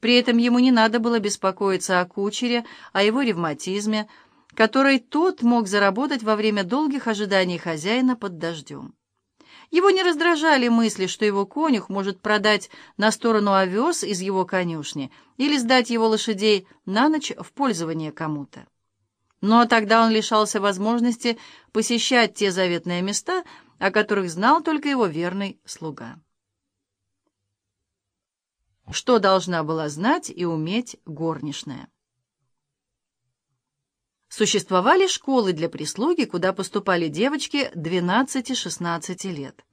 При этом ему не надо было беспокоиться о кучере, о его ревматизме, который тот мог заработать во время долгих ожиданий хозяина под дождем. Его не раздражали мысли, что его конюх может продать на сторону овес из его конюшни или сдать его лошадей на ночь в пользование кому-то. Но тогда он лишался возможности посещать те заветные места, о которых знал только его верный слуга. Что должна была знать и уметь горничная? Существовали школы для прислуги, куда поступали девочки 12-16 лет.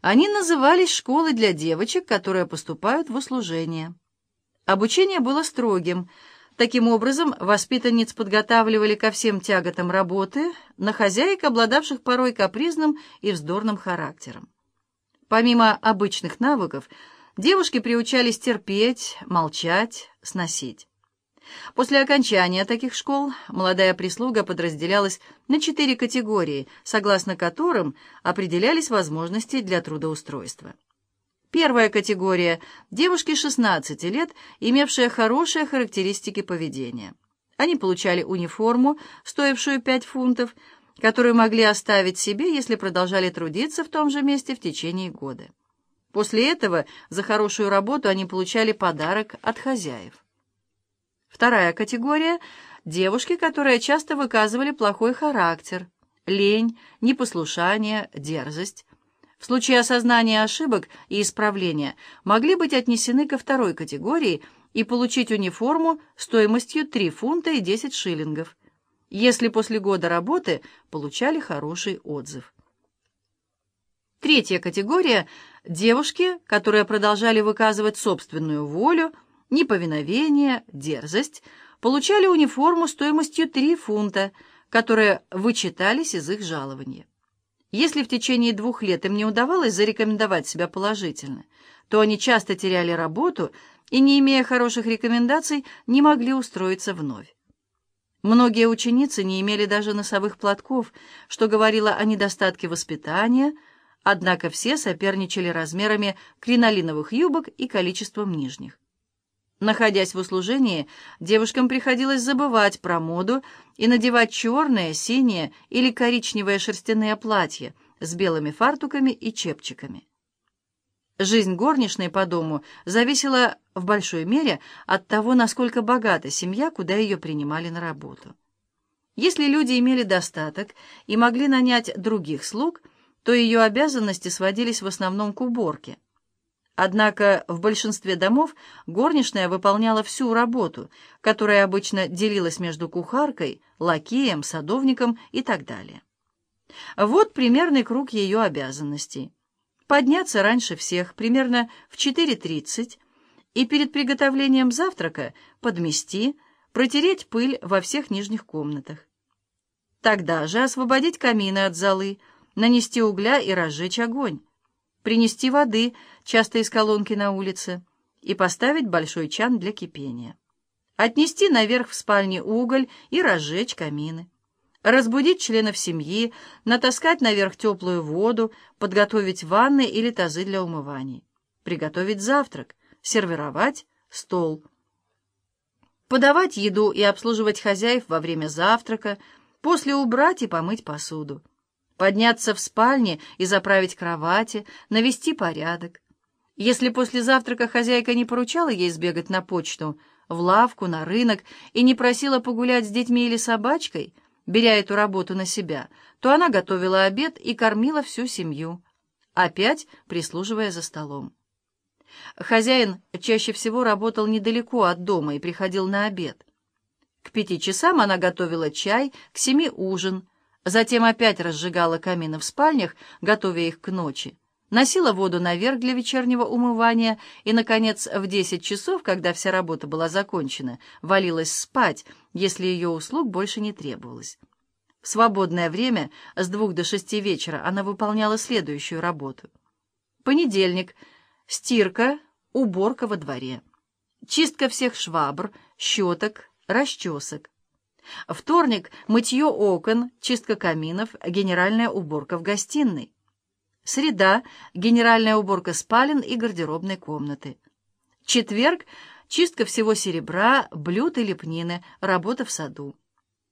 Они назывались школы для девочек, которые поступают в услужение. Обучение было строгим. Таким образом, воспитанниц подготавливали ко всем тяготам работы, на хозяек, обладавших порой капризным и вздорным характером. Помимо обычных навыков, девушки приучались терпеть, молчать, сносить. После окончания таких школ молодая прислуга подразделялась на четыре категории, согласно которым определялись возможности для трудоустройства. Первая категория – девушки 16 лет, имевшие хорошие характеристики поведения. Они получали униформу, стоившую 5 фунтов, которую могли оставить себе, если продолжали трудиться в том же месте в течение года. После этого за хорошую работу они получали подарок от хозяев. Вторая категория – девушки, которые часто выказывали плохой характер, лень, непослушание, дерзость. В случае осознания ошибок и исправления могли быть отнесены ко второй категории и получить униформу стоимостью 3 фунта и 10 шиллингов, если после года работы получали хороший отзыв. Третья категория – девушки, которые продолжали выказывать собственную волю, неповиновение, дерзость, получали униформу стоимостью 3 фунта, которые вычитались из их жалования. Если в течение двух лет им не удавалось зарекомендовать себя положительно, то они часто теряли работу и, не имея хороших рекомендаций, не могли устроиться вновь. Многие ученицы не имели даже носовых платков, что говорило о недостатке воспитания, однако все соперничали размерами кринолиновых юбок и количеством нижних. Находясь в услужении, девушкам приходилось забывать про моду и надевать черные, синие или коричневые шерстяные платья с белыми фартуками и чепчиками. Жизнь горничной по дому зависела в большой мере от того, насколько богата семья, куда ее принимали на работу. Если люди имели достаток и могли нанять других слуг, то ее обязанности сводились в основном к уборке – Однако в большинстве домов горничная выполняла всю работу, которая обычно делилась между кухаркой, лакеем, садовником и так далее. Вот примерный круг ее обязанностей. Подняться раньше всех, примерно в 4.30, и перед приготовлением завтрака подмести, протереть пыль во всех нижних комнатах. Тогда же освободить камины от золы, нанести угля и разжечь огонь принести воды, часто из колонки на улице, и поставить большой чан для кипения. Отнести наверх в спальне уголь и разжечь камины. Разбудить членов семьи, натаскать наверх теплую воду, подготовить ванны или тазы для умываний. Приготовить завтрак, сервировать стол. Подавать еду и обслуживать хозяев во время завтрака, после убрать и помыть посуду подняться в спальне и заправить кровати, навести порядок. Если после завтрака хозяйка не поручала ей сбегать на почту, в лавку, на рынок и не просила погулять с детьми или собачкой, беря эту работу на себя, то она готовила обед и кормила всю семью, опять прислуживая за столом. Хозяин чаще всего работал недалеко от дома и приходил на обед. К пяти часам она готовила чай, к семи — ужин — Затем опять разжигала камины в спальнях, готовя их к ночи. Носила воду наверх для вечернего умывания и, наконец, в десять часов, когда вся работа была закончена, валилась спать, если ее услуг больше не требовалось. В свободное время с двух до шести вечера она выполняла следующую работу. Понедельник. Стирка, уборка во дворе. Чистка всех швабр, щеток, расчесок. Вторник — мытье окон, чистка каминов, генеральная уборка в гостиной. Среда — генеральная уборка спален и гардеробной комнаты. Четверг — чистка всего серебра, блюд и лепнины, работа в саду.